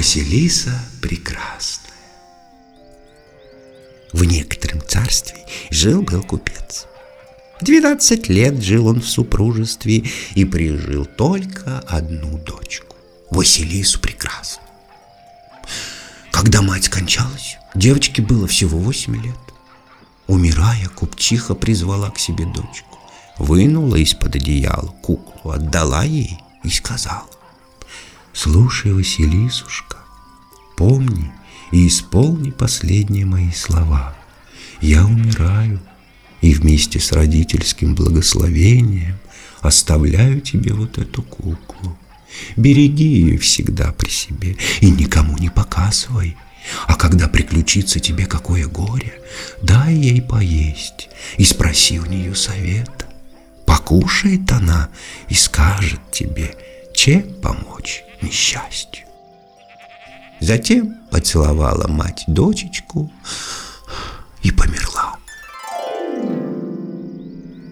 Василиса прекрасная. В некотором царстве жил-был купец. Двенадцать лет жил он в супружестве и прижил только одну дочку, Василису прекрасную. Когда мать скончалась, девочке было всего восемь лет. Умирая, купчиха призвала к себе дочку, вынула из-под одеяла куклу, отдала ей и сказала, «Слушай, Василисушка, помни и исполни последние мои слова. Я умираю, и вместе с родительским благословением оставляю тебе вот эту куклу. Береги ее всегда при себе и никому не показывай. А когда приключится тебе какое горе, дай ей поесть и спроси у нее совета. Покушает она и скажет тебе, чем помочь несчастью. Затем поцеловала мать дочечку и померла.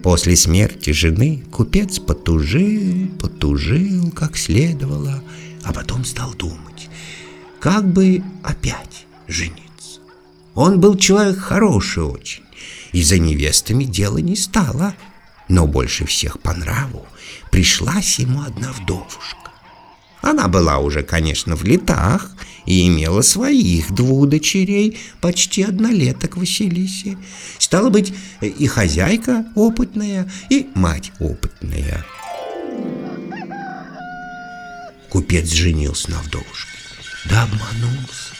После смерти жены купец потужил, потужил, как следовало, а потом стал думать, как бы опять жениться. Он был человек хороший очень, и за невестами дело не стало, но больше всех по нраву пришлась ему одна вдовушка. Она была уже, конечно, в летах и имела своих двух дочерей, почти однолеток Василисе. Стало быть, и хозяйка опытная, и мать опытная. Купец женился на вдовушке, да обманулся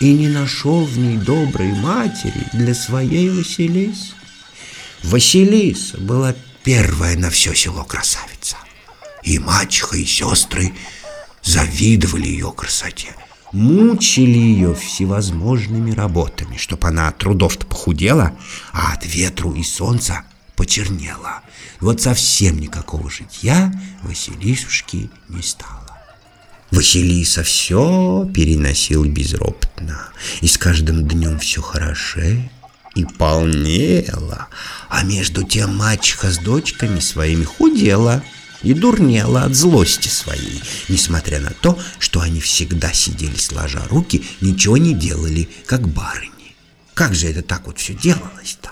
и не нашел в ней доброй матери для своей Василисы. Василиса была первая на все село красавица. И мачеха, и сестры завидовали ее красоте, мучили ее всевозможными работами, чтоб она от трудов-то похудела, а от ветру и солнца почернела. Вот совсем никакого житья Василисушки не стало. Василиса все переносил безропотно, и с каждым днем все хорошее и полнела, а между тем мачеха с дочками своими худела – и дурнела от злости своей, несмотря на то, что они всегда сидели сложа руки, ничего не делали, как барыни. Как же это так вот все делалось-то?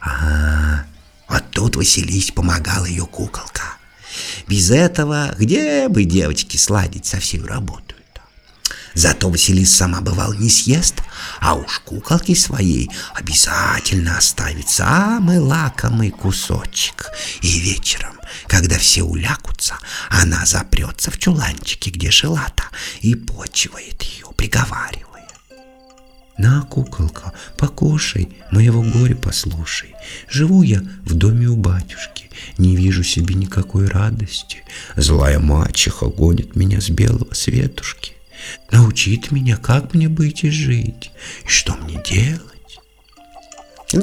А, вот тут Васились помогала ее куколка. Без этого где бы девочки сладить со всей работой? Зато Василис сама бывал не съест, а уж куколки своей обязательно оставит самый лакомый кусочек. И вечером, когда все улякутся, она запрется в чуланчике, где жила-то, и почивает ее, приговаривая. На, куколка, покушай, моего горя послушай. Живу я в доме у батюшки, не вижу себе никакой радости. Злая мачеха гонит меня с белого светушки научит меня, как мне быть и жить, и что мне делать.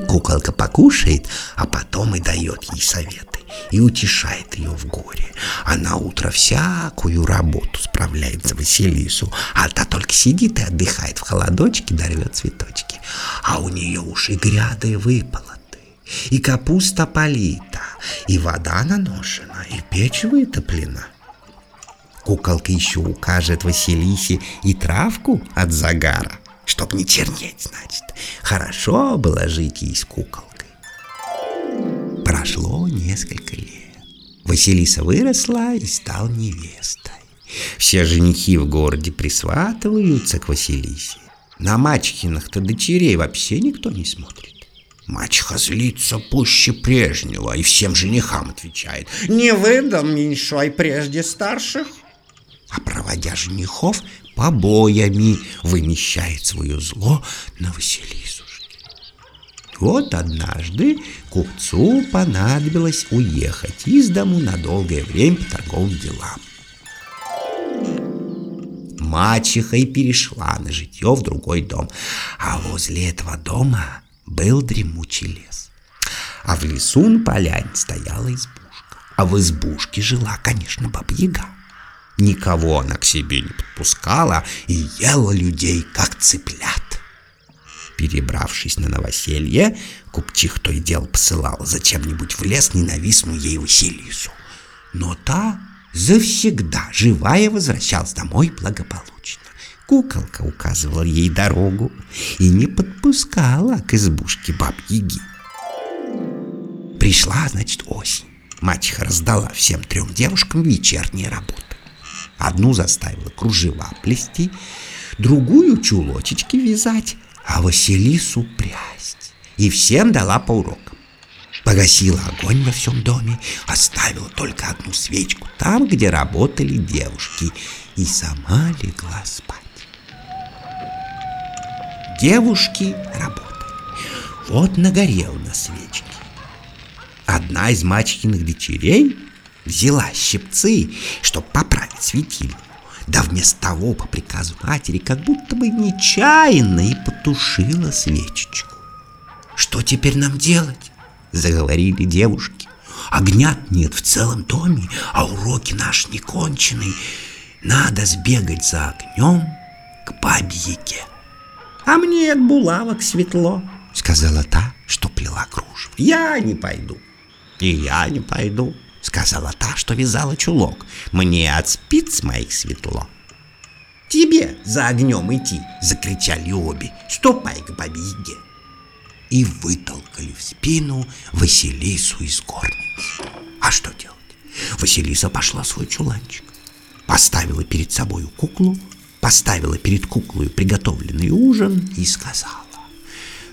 Куколка покушает, а потом и дает ей советы, и утешает ее в горе. А на утро всякую работу справляет за Василису, а та только сидит и отдыхает в холодочке, да цветочки. А у нее уж и гряды выполоты, и капуста полита, и вода наношена, и печь вытоплена. Куколка еще укажет Василисе и травку от загара, чтоб не чернеть, значит. Хорошо было жить ей с куколкой. Прошло несколько лет. Василиса выросла и стал невестой. Все женихи в городе присватываются к Василисе. На мачехиных-то дочерей вообще никто не смотрит. Мачеха злится пуще прежнего и всем женихам отвечает «Не выдам меньшой прежде старших» а проводя женихов побоями, вымещает свое зло на Василисушке. Вот однажды купцу понадобилось уехать из дому на долгое время по торговым делам. Мачеха и перешла на житье в другой дом, а возле этого дома был дремучий лес. А в лесу на поляне стояла избушка, а в избушке жила, конечно, баба-яга. Никого она к себе не подпускала и ела людей, как цыплят. Перебравшись на новоселье, купчих то и дел посылал зачем-нибудь в лес ненавистную ей Василису. Но та завсегда живая возвращалась домой благополучно. Куколка указывала ей дорогу и не подпускала к избушке баб-яги. Пришла, значит, осень. Мачеха раздала всем трем девушкам вечерние работы. Одну заставила кружева плести, другую чулочечки вязать, а Василису прясть. И всем дала по урокам. Погасила огонь во всем доме, оставила только одну свечку там, где работали девушки, и сама легла спать. Девушки работали. Вот нагорел на свечке. Одна из мачехиных дочерей взяла щипцы, чтобы поправить светильню. Да вместо того, по приказу матери, как будто бы нечаянно и потушила свечечку. «Что теперь нам делать?» — заговорили девушки. «Огня нет в целом доме, а уроки наши не кончены. Надо сбегать за огнем к бабе-яге». «А мне от булавок светло», — сказала та, что плела кружево. «Я не пойду». «И я не пойду», — сказала та, что вязала чулок. «Мне от спиц моих светло». «Тебе за огнем идти!» — закричали обе. «Ступай к бабе-яге!» И вытолкали в спину Василису из горницы. А что делать? Василиса пошла в свой чуланчик, поставила перед собою куклу, поставила перед куклой приготовленный ужин и сказала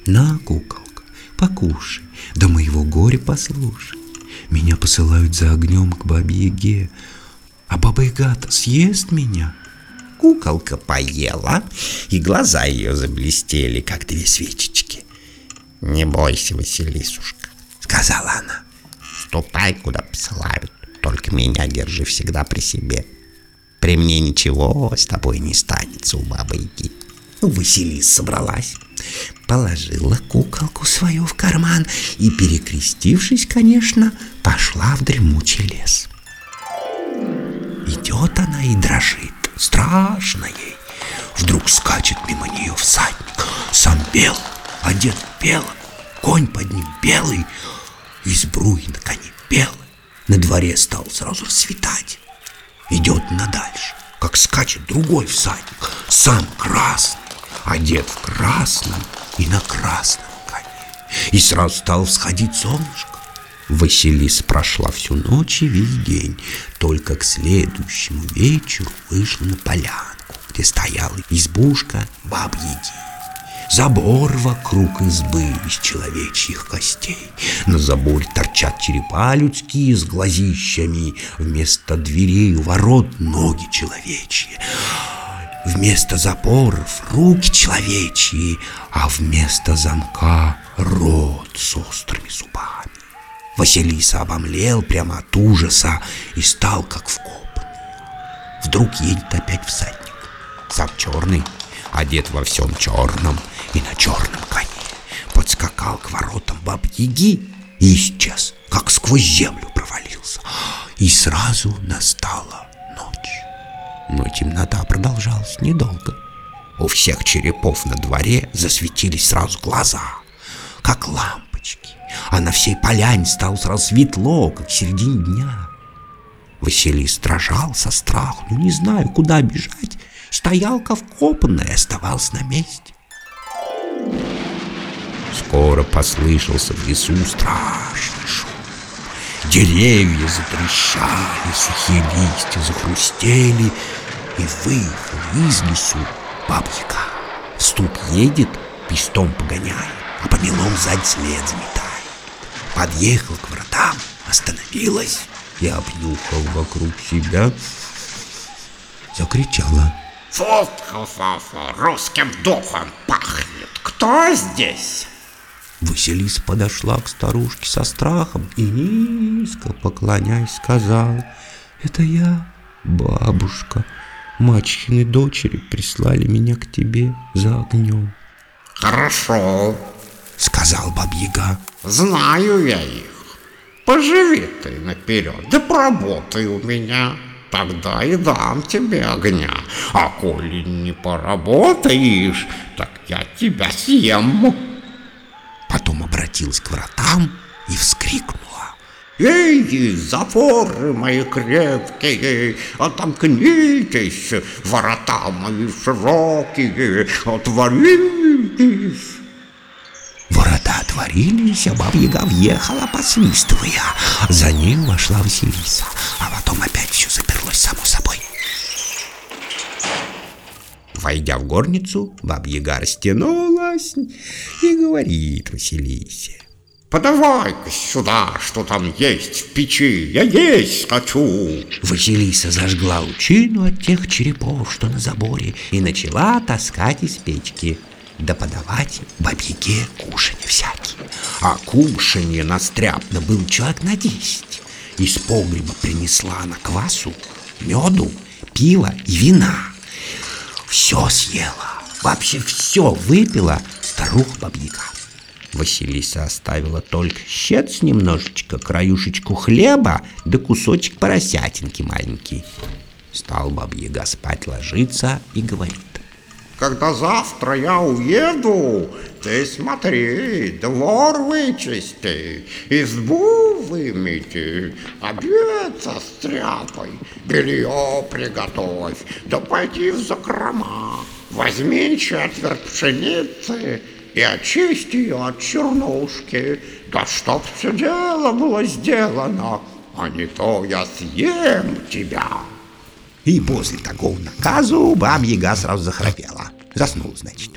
«На, куколка, покушай, да моего горя послушай. Меня посылают за огнем к бабе-яге, а баба-яга-то съест меня». Куколка поела, и глаза ее заблестели, как две свечечки. «Не бойся, Василисушка», — сказала она. «Ступай, куда посылают, только меня держи всегда при себе. При мне ничего с тобой не станется у бабы-яги». Василиса собралась, положила куколку свою в карман и, перекрестившись, конечно, пошла в дремучий лес. Идет она и дрожит, страшно ей. Вдруг скачет мимо нее всадник, сам белый, одет белым, конь под ним белый, и сбруи на коне белый. На дворе стал сразу расцветать. Идет на дальше, как скачет другой всадник, сам красный, одет в красном и на красном коне. И сразу стал всходить солнышко. Василиса прошла всю ночь и весь день, только к следующему вечеру вышла на полянку, где стояла избушка баб-яги. Забор вокруг избы из человечьих костей. На заборе торчат черепа людские с глазищами. Вместо дверей у ворот ноги человечьи. Вместо запоров руки человечьи, а вместо замка рот с острыми зубами. Василиса обомлел прямо от ужаса и стал как вкопанный. Вдруг едет опять всадник, сам черный, одет во всем черном и на черном коне. Подскакал к воротам баб-яги и исчез, как сквозь землю провалился. И сразу настала. Но темнота продолжалась недолго. У всех черепов на дворе засветились сразу глаза, как лампочки, а на всей поляне стало сразу светло, как в середине дня. Василий дрожал со страху, но не знаю, куда бежать, стоял как и оставался на месте. Скоро послышался в лесу страшный шум. Деревья затрещали, сухие листья захрустели, и выехал из лесу бабьяка. Ступ едет, пестом погоняет, а помелом сзади след заметает. Подъехал к вратам, остановилась и обнюхал вокруг себя. Закричала. Фу-фу-фу-фу, русским духом пахнет. Кто здесь? Василиса подошла к старушке со страхом и низко поклоняясь сказала, «Это я, бабушка, мачехины дочери прислали меня к тебе за огнем». Хорошо, Сказал бабьяга. знаю я их. Поживи ты наперед, да поработай у меня. Тогда и дам тебе огня. А коли не поработаешь, так я тебя съем. Потом обратилась к вратам и вскрикнула. Эй, запоры мои крепкие, отомкнитесь, ворота мои широкие, отворитесь. Ворота отворились, а баба-яга въехала, посвистывая. За ним вошла Василиса, а потом опять все заперлось само собой. Войдя в горницу, баба-яга растянулась и говорит Василисе. Подавай-ка сюда, что там есть в печи, я есть хочу. Василиса зажгла лучину от тех черепов, что на заборе, и начала таскать из печки, да подавать бабьяге кушанье всякие. А кушанье настряпно был человек на десять. Из погреба принесла она квасу, меду, пива и вина. Все съела, вообще все выпила старуха бабьяга. Василиса оставила только щец немножечко, краюшечку хлеба да кусочек поросятинки маленький. Стал бабьяга спать ложиться и говорит. Когда завтра я уеду, ты смотри, двор вычисти, избу вымети, обед состряпай, белье приготовь, да пойди в закрома. Возьми четверть пшеницы и очисти ее от чернушки, да чтоб все дело было сделано, а не то я съем тебя. И после такого наказу бабьяга сразу захрапела. Заснул, значит.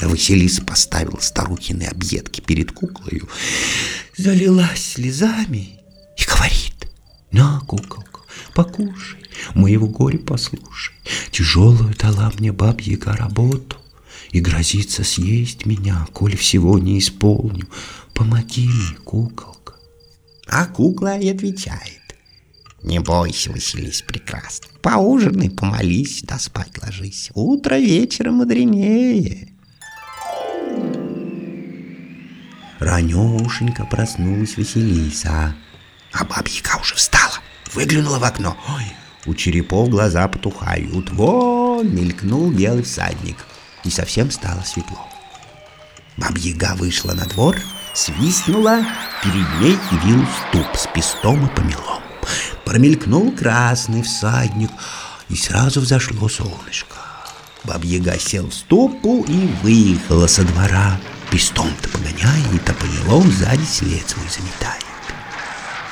Василиса поставила старухины объедки перед куклою, залилась слезами и говорит, «На, куколка, покушай, моего горя послушай. Тяжелую дала мне бабьяга работу и грозится съесть меня, коли всего не исполню. Помоги мне, куколка». А кукла и отвечает, не бойся, Василис, прекрасно. Поужинай, помолись, да спать ложись. Утро вечера мудренее. Ранешенько проснулась Василиса, а бабьяка уже встала, выглянула в окно. Ой, у черепов глаза потухают. Вон мелькнул белый всадник, и совсем стало светло. Бабьяга вышла на двор, свистнула, перед ней явился ступ с пестом и помелом. Промелькнул красный всадник, и сразу взошло солнышко. Бабьяга сел в стопу и выехала со двора. Пестом-то погоняет, а помелом сзади след свой заметает.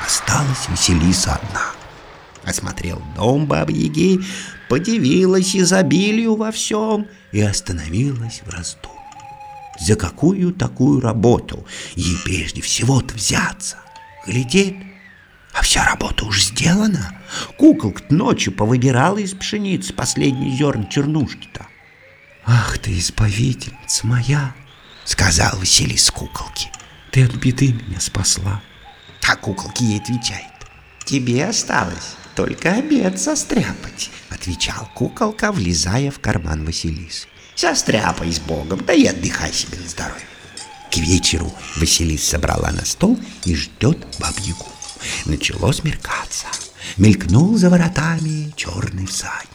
Осталась Василиса одна. Осмотрел дом бабьяги, подивилась изобилию во всем и остановилась в раздумье. За какую такую работу ей прежде всего-то взяться? Глядит, а вся работа уже сделана. Куколка ночью повыбирала из пшеницы последние зерна чернушки-то. Ах ты, избавительница моя, сказал Василис куколке. Ты от беды меня спасла. А куколки ей отвечает. Тебе осталось только обед состряпать, отвечал куколка, влезая в карман Василисы. Состряпай с Богом, да и отдыхай себе на здоровье. К вечеру Василис собрала на стол и ждет бабьягу. Начало смеркаться. Мелькнул за воротами черный всадник.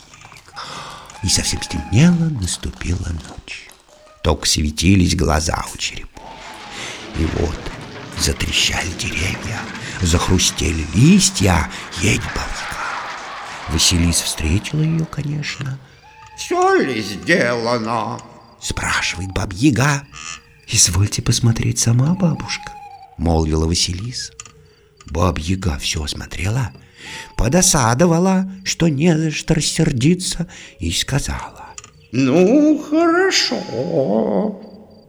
И совсем стемнело, наступила ночь. Только светились глаза у черепов. И вот затрещали деревья, захрустели листья, едет бабьяга. Василис встретила ее, конечно. Все ли сделано? Спрашивает бабьяга. Извольте посмотреть сама, бабушка, молвила Василиса. Бабьяга все осмотрела, подосадовала, что не за что рассердиться, и сказала. Ну, хорошо.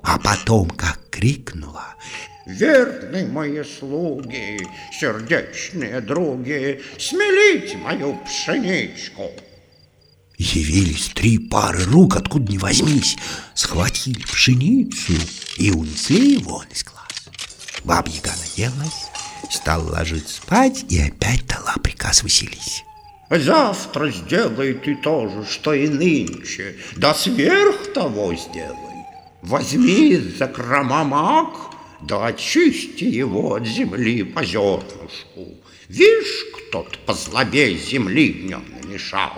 А потом как крикнула. Верные мои слуги, сердечные други, смелите мою пшеничку. Явились три пары рук, откуда ни возьмись, схватили пшеницу и унесли вон из глаз. Бабьяга наелась, стал ложиться спать и опять дала приказ Василисе. Завтра сделай ты то же, что и нынче, да сверх того сделай. Возьми за кромомак, да очисти его от земли по зернышку. Вишь, кто-то позлобей земли в нем намешал.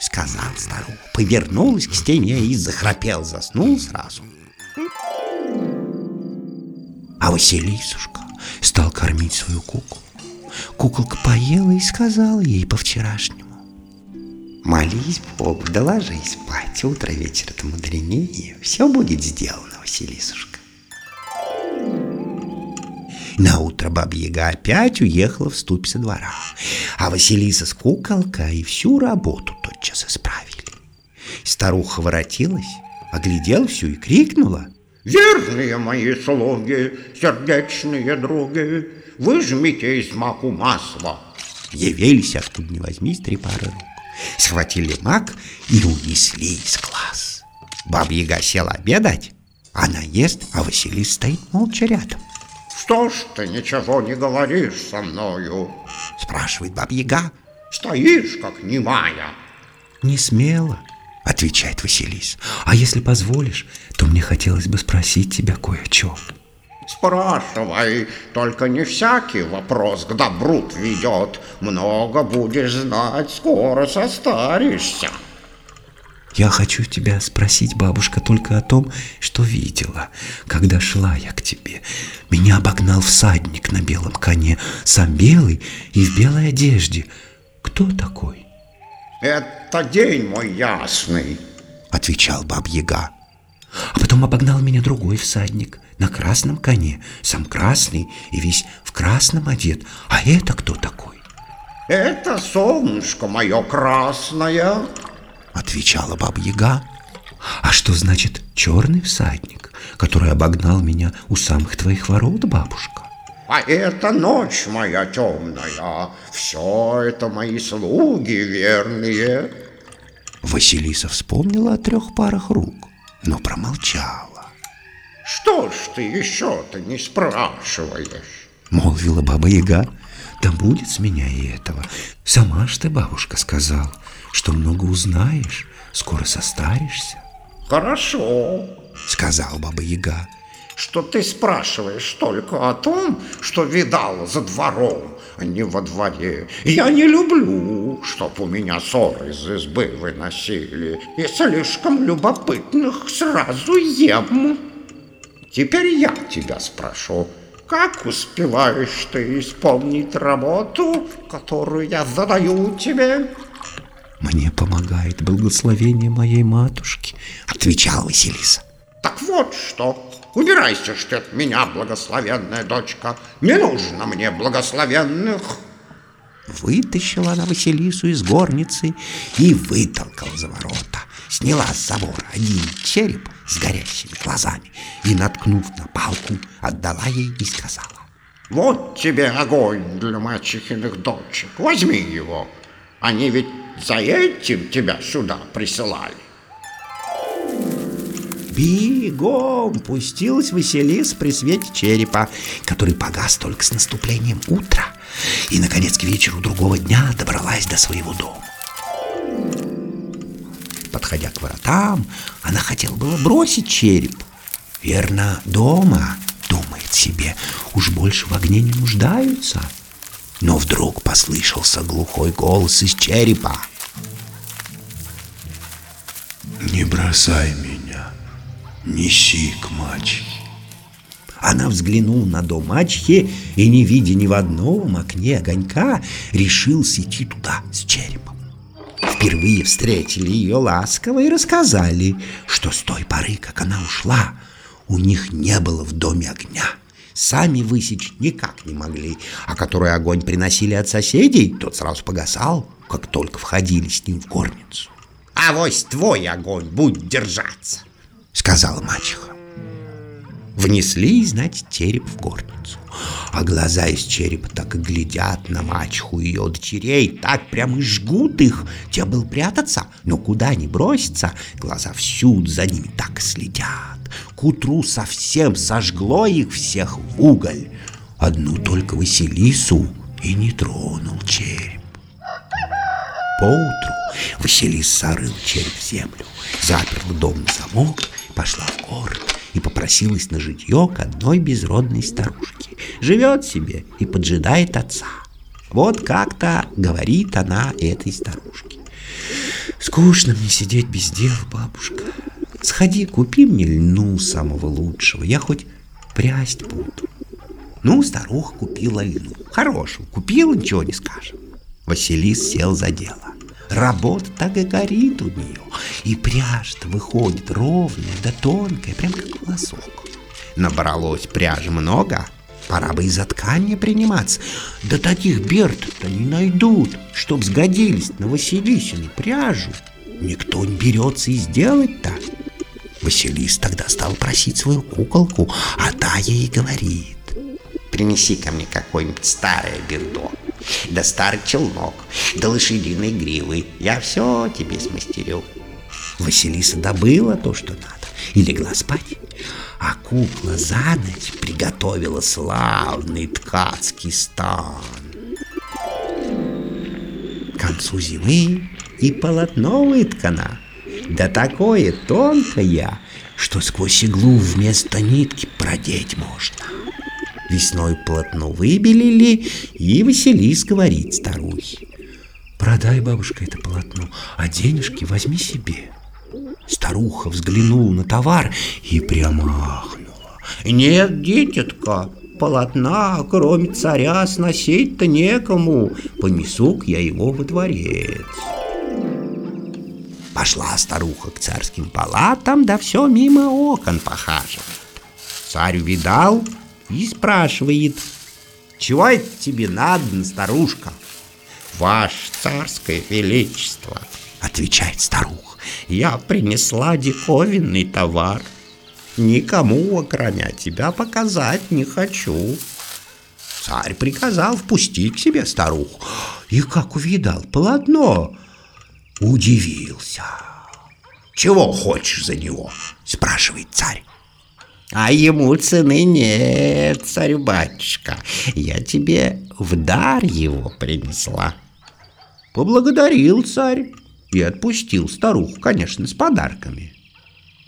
Сказал старуха, повернулась к стене и захрапел, заснул сразу. А Василисушка стал кормить свою куклу. Куколка поела и сказала ей по-вчерашнему. Молись Богу, да ложись спать. Утро вечер-то мудренее. Все будет сделано, Василисушка. На утро Баба-Яга опять уехала в ступь со двора, а Василиса с куколкой всю работу тотчас исправили. Старуха воротилась, оглядела всю и крикнула. Верные мои слуги, сердечные други, выжмите из маку масло. Явились, откуда ни возьмись, три пары рук. Схватили мак и унесли из глаз. Баба-Яга села обедать, она ест, а Василис стоит молча рядом. Что ж ты ничего не говоришь со мною? Спрашивает Баба-Яга. Стоишь, как немая. Не смело, отвечает Василис. А если позволишь, то мне хотелось бы спросить тебя кое о чем. Спрашивай, только не всякий вопрос к добру ведет. Много будешь знать, скоро состаришься. Я хочу тебя спросить, бабушка, только о том, что видела, когда шла я к тебе. Меня обогнал всадник на белом коне, сам белый и в белой одежде. Кто такой? Это день мой ясный, отвечал баб-яга. А потом обогнал меня другой всадник на красном коне, сам красный и весь в красном одет. А это кто такой? Это солнышко мое красное, отвечала баба-яга. А что значит черный всадник, который обогнал меня у самых твоих ворот, бабушка? А это ночь моя темная, все это мои слуги верные. Василиса вспомнила о трех парах рук, но промолчала. Что ж ты еще-то не спрашиваешь? Молвила баба-яга. Да будет с меня и этого. Сама ж ты, бабушка, сказал, что много узнаешь, скоро состаришься. Хорошо, сказал баба-яга что ты спрашиваешь только о том, что видал за двором, а не во дворе. Я не люблю, чтоб у меня ссоры из избы выносили, и слишком любопытных сразу ем. Теперь я тебя спрошу, как успеваешь ты исполнить работу, которую я задаю тебе? Мне помогает благословение моей матушки, отвечала Василиса. Так вот что, Убирайся ж ты от меня, благословенная дочка. Не нужно мне благословенных. Вытащила она Василису из горницы и вытолкала за ворота. Сняла с забора один череп с горящими глазами и, наткнув на палку, отдала ей и сказала. Вот тебе огонь для мачехиных дочек. Возьми его. Они ведь за этим тебя сюда присылали. Бегом пустилась Василиса при свете черепа, который погас только с наступлением утра, и, наконец, к вечеру другого дня добралась до своего дома. Подходя к воротам, она хотела было бросить череп. Верно, дома, думает себе, уж больше в огне не нуждаются. Но вдруг послышался глухой голос из черепа. «Не бросай меня!» неси к мачехе. Она взглянула на дом мачехи и, не видя ни в одном окне огонька, решил идти туда с черепом. Впервые встретили ее ласково и рассказали, что с той поры, как она ушла, у них не было в доме огня. Сами высечь никак не могли, а который огонь приносили от соседей, тот сразу погасал, как только входили с ним в горницу. А вось твой огонь будет держаться сказала мачеха. Внесли, знаете, череп в горницу. А глаза из черепа так и глядят на мачеху и ее дочерей, так прямо и жгут их. Те был прятаться, но куда ни броситься, глаза всюду за ними так и следят. К утру совсем сожгло их всех в уголь. Одну только Василису и не тронул череп. Поутру Василис сорыл череп в землю, запер дом на замок пошла в город и попросилась на житье к одной безродной старушке. Живет себе и поджидает отца. Вот как-то говорит она этой старушке. Скучно мне сидеть без дела, бабушка. Сходи, купи мне льну самого лучшего, я хоть прясть буду. Ну, старуха купила льну. Хорошую купила, ничего не скажем. Василис сел за дело. Работа так и горит у нее. И пряжа-то выходит ровная да тонкая, прям как волосок. Набралось пряжи много, пора бы и за ткани приниматься. Да таких берт-то не найдут, чтоб сгодились на Василисину пряжу. Никто не берется и сделать так. Василис тогда стал просить свою куколку, а та ей говорит. Принеси ко мне какое-нибудь старое бердо, да старый челнок, да лошадиной гривы. Я все тебе смастерю. Василиса добыла то, что надо, и легла спать. А кукла за ночь приготовила славный ткацкий стан. К концу зимы и полотно выткано, да такое тонкое, что сквозь иглу вместо нитки продеть можно. Весной полотно выбелили, и Василис говорит старухе. Продай, бабушка, это полотно, а денежки возьми себе. Старуха взглянула на товар и прямо ахнула. Нет, дитятка, полотна, кроме царя, сносить-то некому. Понесу-ка я его во дворец. Пошла старуха к царским палатам, да все мимо окон похаживает. Царь увидал и спрашивает, «Чего это тебе надо, старушка?» Ваше царское величество, отвечает старуха, я принесла диковинный товар. Никому, окромя тебя, показать не хочу. Царь приказал впустить к себе старуху, и как увидал полотно, удивился. «Чего хочешь за него?» – спрашивает царь. А ему цены нет, царь-батюшка. Я тебе в дар его принесла. Поблагодарил царь и отпустил старуху, конечно, с подарками.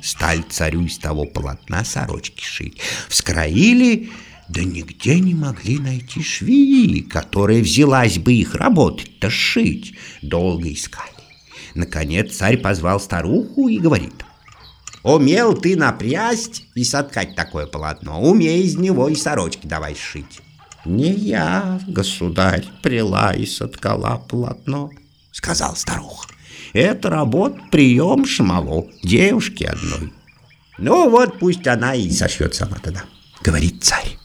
Стали царю из того полотна сорочки шить. Вскроили, да нигде не могли найти швеи, которая взялась бы их работать-то шить. Долго искали. Наконец царь позвал старуху и говорит – Умел ты напрясть и соткать такое полотно, умей из него и сорочки давай шить. Не я, государь, прила и соткала полотно, сказал старуха. Это работа прием шмалу, девушки одной. Ну вот пусть она и сошьет сама тогда, говорит царь.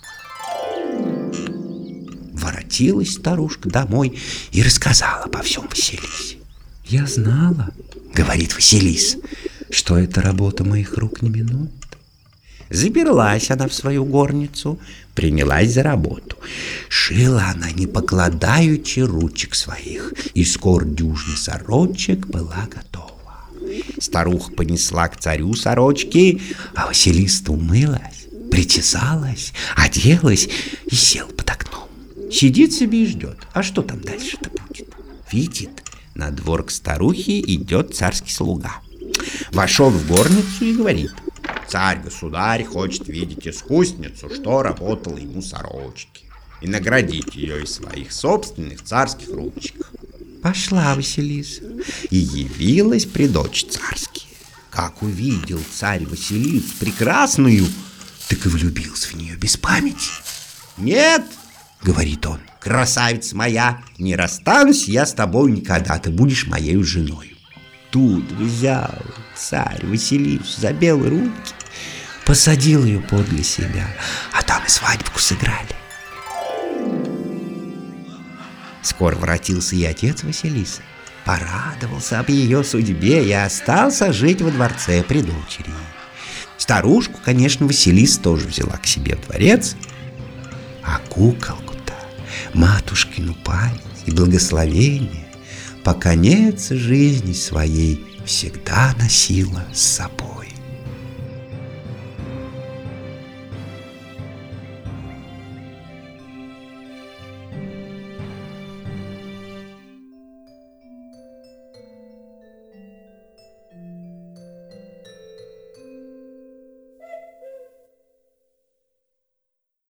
Воротилась старушка домой и рассказала обо всем Василисе. «Я знала, — говорит Василис, — что эта работа моих рук не минут. Заберлась она в свою горницу, принялась за работу. Шила она, не покладаючи ручек своих, и скоро дюжина сорочек была готова. Старуха понесла к царю сорочки, а Василиста умылась, причесалась, оделась и сел под окном. Сидит себе и ждет. А что там дальше-то будет? Видит, на двор к старухе идет царский слуга. Вошел в горницу и говорит. Царь-государь хочет видеть искусницу, что работала ему сорочки, и наградить ее из своих собственных царских ручек. Пошла Василиса и явилась при дочь царские. Как увидел царь Василис прекрасную, так и влюбился в нее без памяти. «Нет!» — говорит он, — «красавица моя, не расстанусь я с тобой никогда, ты будешь моей женой». Тут взял царь Василису за белые руки, посадил ее подле себя, а там и свадьбку сыграли. Скоро воротился и отец Василисы, порадовался об ее судьбе и остался жить во дворце при дочери. Старушку, конечно, Василиса тоже взяла к себе в дворец, а куколку-то, матушкину память и благословение по конец жизни своей всегда носила с собой.